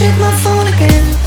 check my phone again.